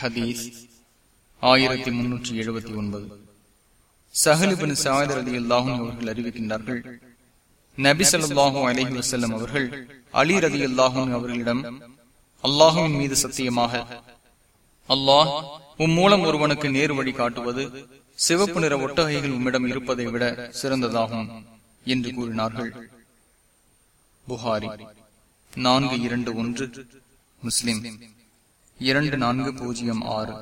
ஹதீஸ் ஆயிரத்தி முன்னூற்றி எழுபத்தி ஒன்பது. சஹலிபின் சாயதர் அலி அல்லாஹும் அவர்கள் அறிவிக்கின்றார்கள் நபி சொல்லாஹூ அலஹி வசல்லம் அவர்கள் அலி ரதி அல்லாஹும் அவர்களிடம் அல்லாஹுவின் மீது சத்தியமாக அல்லாஹ் உம் மூலம் ஒருவனுக்கு நேர் வழி காட்டுவது சிவப்பு நிற ஒட்டகைகள் உம்மிடம் இருப்பதை விட சிறந்ததாகும் என்று கூறினார்கள். புகாரி நான்கு இரண்டு ஒன்று முஸ்லிம். இரண்டு நான்கு பூஜ்ஜியம் ஆறு.